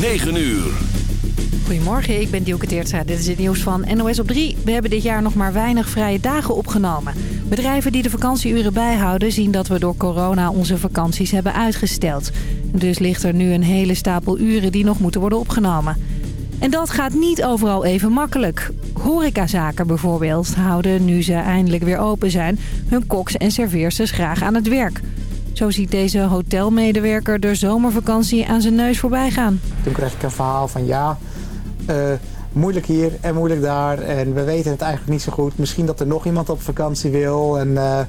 9 uur. Goedemorgen, ik ben Dielke Teertstra. Dit is het nieuws van NOS op 3. We hebben dit jaar nog maar weinig vrije dagen opgenomen. Bedrijven die de vakantieuren bijhouden zien dat we door corona onze vakanties hebben uitgesteld. Dus ligt er nu een hele stapel uren die nog moeten worden opgenomen. En dat gaat niet overal even makkelijk. Horecazaken bijvoorbeeld houden, nu ze eindelijk weer open zijn... hun koks en serveersters graag aan het werk. Zo ziet deze hotelmedewerker de zomervakantie aan zijn neus voorbij gaan. Toen kreeg ik een verhaal van ja, uh, moeilijk hier en moeilijk daar. En we weten het eigenlijk niet zo goed. Misschien dat er nog iemand op vakantie wil. En uh,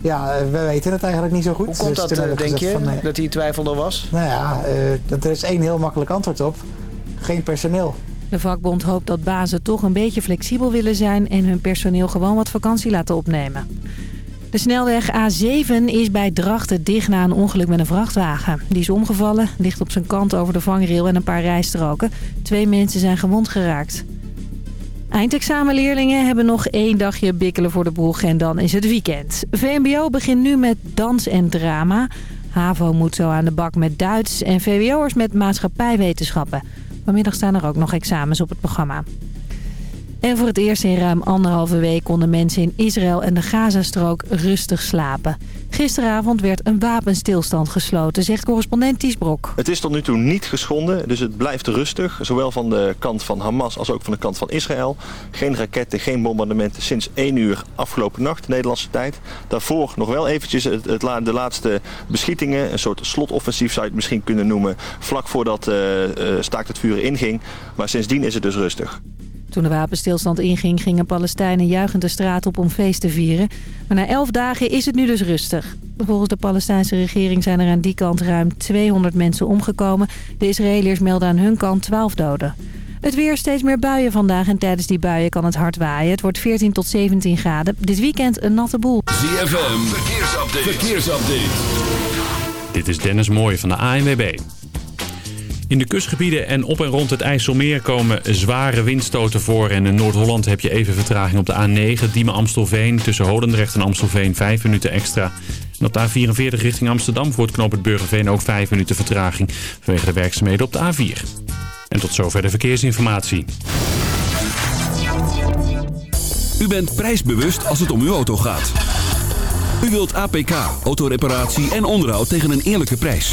ja, we weten het eigenlijk niet zo goed. Hoe komt dus dat, denk je, van, nee. dat hij twijfelde was? Nou ja, uh, er is één heel makkelijk antwoord op. Geen personeel. De vakbond hoopt dat bazen toch een beetje flexibel willen zijn... en hun personeel gewoon wat vakantie laten opnemen. De snelweg A7 is bij Drachten dicht na een ongeluk met een vrachtwagen. Die is omgevallen, ligt op zijn kant over de vangrail en een paar rijstroken. Twee mensen zijn gewond geraakt. Eindexamenleerlingen hebben nog één dagje bikkelen voor de boeg en dan is het weekend. VMBO begint nu met dans en drama. HAVO moet zo aan de bak met Duits en VWO'ers met maatschappijwetenschappen. Vanmiddag staan er ook nog examens op het programma. En voor het eerst in ruim anderhalve week konden mensen in Israël en de Gazastrook rustig slapen. Gisteravond werd een wapenstilstand gesloten, zegt correspondent Ties Brok. Het is tot nu toe niet geschonden, dus het blijft rustig. Zowel van de kant van Hamas als ook van de kant van Israël. Geen raketten, geen bombardementen sinds 1 uur afgelopen nacht, Nederlandse tijd. Daarvoor nog wel eventjes het, de laatste beschietingen. Een soort slotoffensief zou je het misschien kunnen noemen. Vlak voordat uh, staakt het vuren inging. Maar sindsdien is het dus rustig. Toen de wapenstilstand inging, gingen Palestijnen juichend de straat op om feest te vieren. Maar na elf dagen is het nu dus rustig. Volgens de Palestijnse regering zijn er aan die kant ruim 200 mensen omgekomen. De Israëliërs melden aan hun kant 12 doden. Het weer steeds meer buien vandaag en tijdens die buien kan het hard waaien. Het wordt 14 tot 17 graden. Dit weekend een natte boel. ZFM, verkeersupdate. verkeersupdate. Dit is Dennis Mooij van de ANWB. In de kustgebieden en op en rond het IJsselmeer komen zware windstoten voor. En in Noord-Holland heb je even vertraging op de A9, Diemen-Amstelveen. Tussen Holendrecht en Amstelveen 5 minuten extra. En op de A44 richting Amsterdam voor het knooppunt Burgerveen ook 5 minuten vertraging. Vanwege de werkzaamheden op de A4. En tot zover de verkeersinformatie. U bent prijsbewust als het om uw auto gaat. U wilt APK, autoreparatie en onderhoud tegen een eerlijke prijs.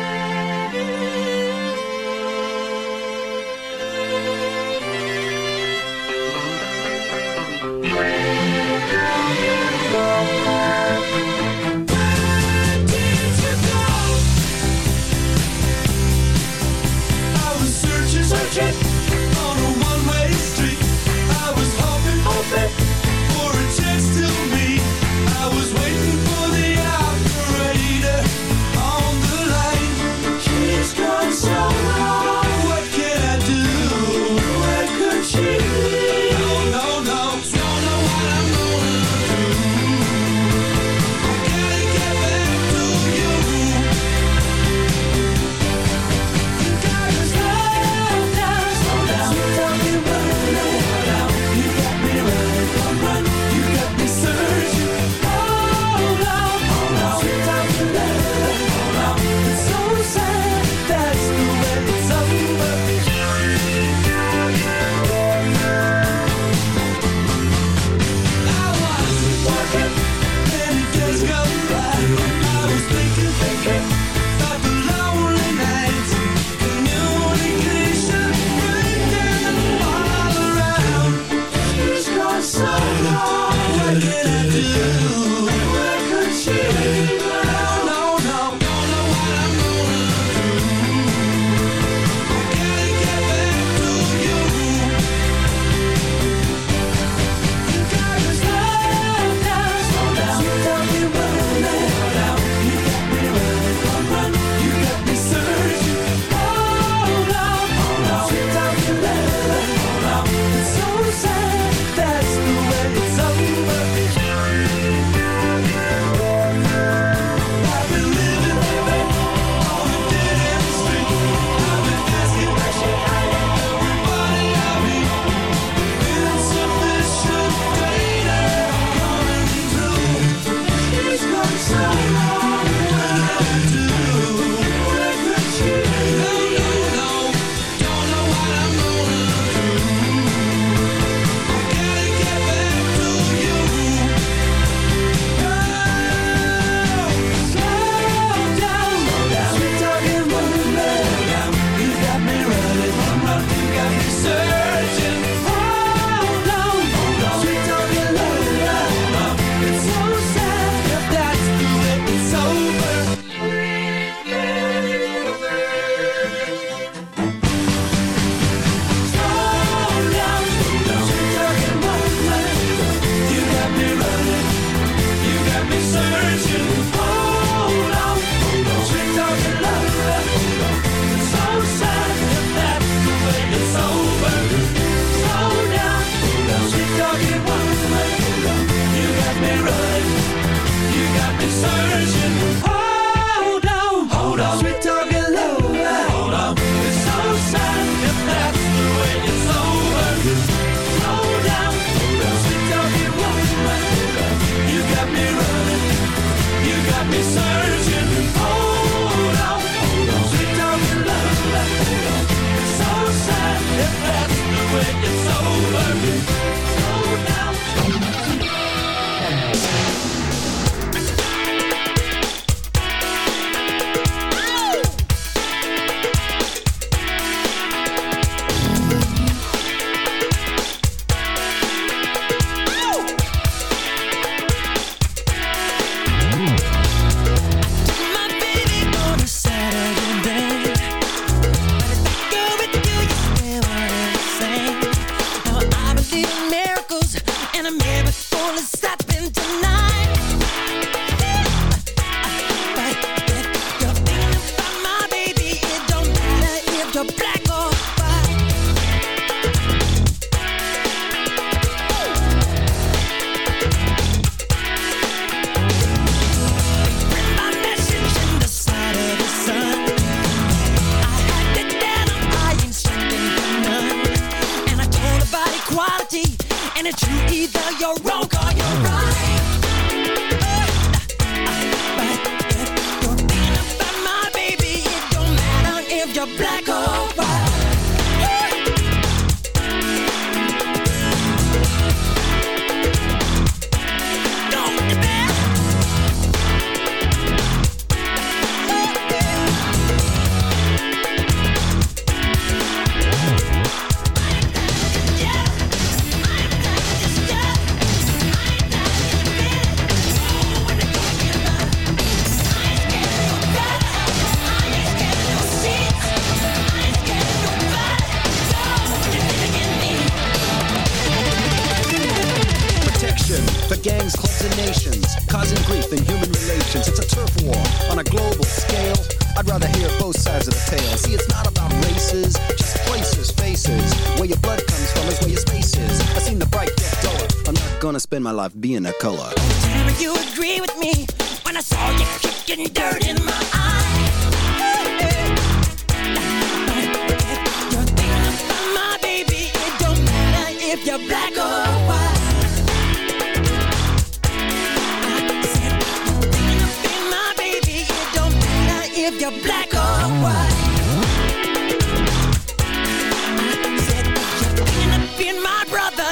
Spend my life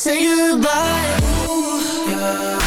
say goodbye. Ooh, yeah.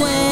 When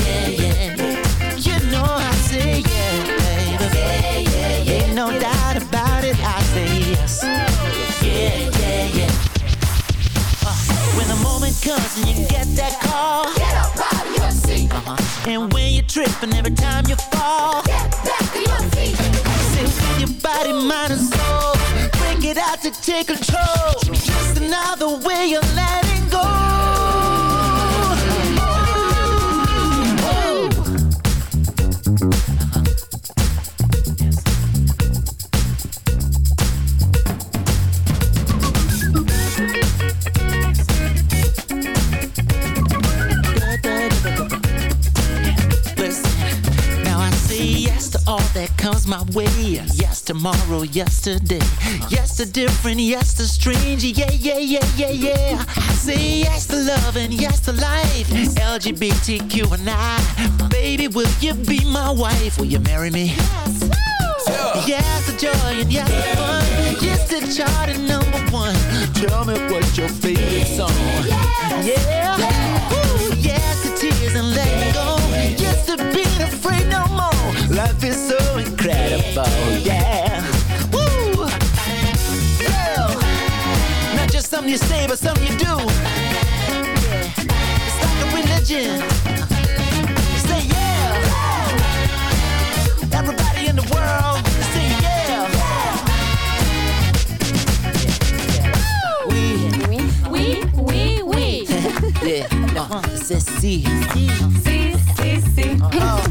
Comes and you get that call. Get up out of your seat. Uh-huh. And when you trip and every time you fall. Get back to your feet. Say with your body, mind and soul. Break it out to take control. Just another way you're letting way. Yes, tomorrow, yesterday. Yes to different, yes to strange. Yeah, yeah, yeah, yeah, yeah. I say yes to love and yes to life. LGBTQ and I. Baby, will you be my wife? Will you marry me? Yes yes to joy and yes to fun. Yes to chart and number one. Tell me what's your favorite song. Yeah. Woo. Incredible. Yeah. Woo. Yeah. Not just something you say, but something you do. It's like a religion. Say yeah. Everybody in the world, say yeah. We, Oui, oui, oui. yeah, uh, c'est si. Si, si, si.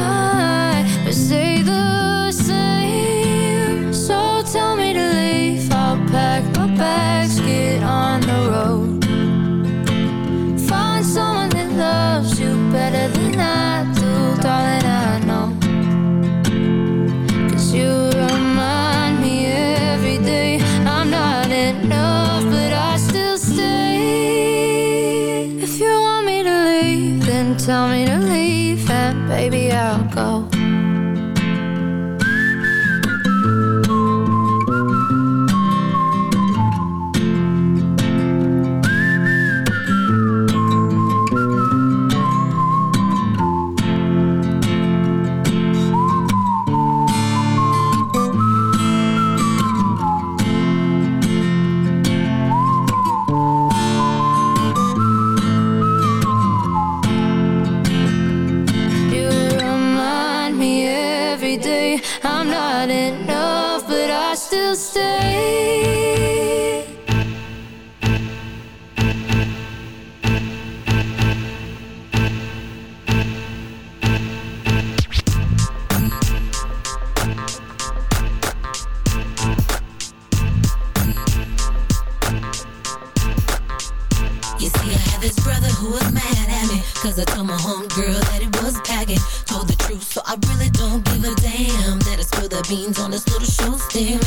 homegirl that it was packing. Told the truth, so I really don't give a damn. That I spilled the beans on this little show steering.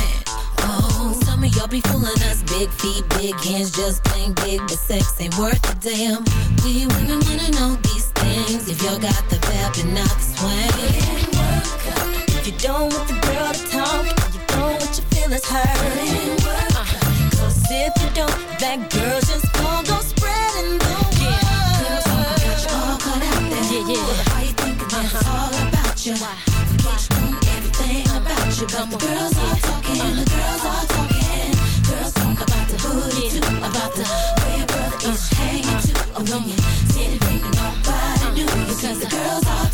Oh, some of y'all be fooling us. Big feet, big hands, just plain big, but sex ain't worth a damn. We women wanna know these things. If y'all got the vibe and not the swing. If you don't want the girl to talk, you don't want your feelings hurt. Uh, Cause if you don't, that girl just about you? Know everything about you. But the girls are talking, the girls are talking. Girls talk about the booty too, about the way your brother is hanging too. Oh, when you see it, baby, nobody knew. Because the girls are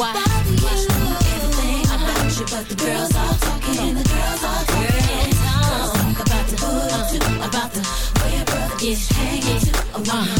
Why? Everything about you, but the girls all talking, the girls all talking. Girls talk about the hood too, about the way your brother is hanging too.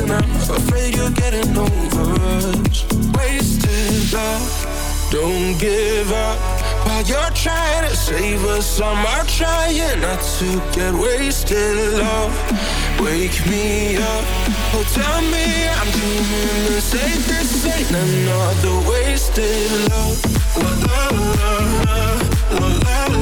I'm afraid you're getting over us. Wasted love. Don't give up while you're trying to save us. I'm trying not to get wasted. Love, wake me up. Oh, tell me I'm doing the safest. Ain't another wasted love. La la la la la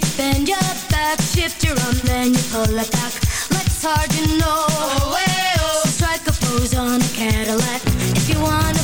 feet, bend your back, shift your arm, then you pull it back. Let's hard, you know. Oh, hey, oh. So strike a pose on a Cadillac if you wanna.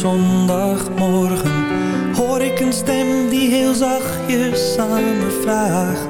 Zondagmorgen hoor ik een stem die heel zachtjes aan me vraagt.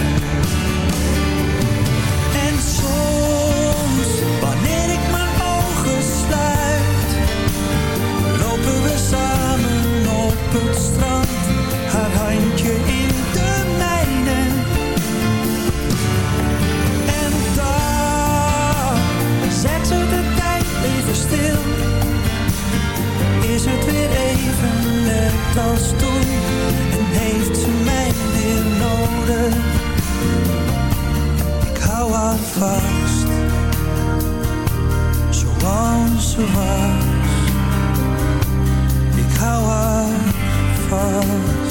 handje in de mijne. En daar zetten de tijd even stil. Is het weer even net als toen? En heeft ze mij weer nodig? Ik hou haar vast, zoals ze was. Ik hou haar vast.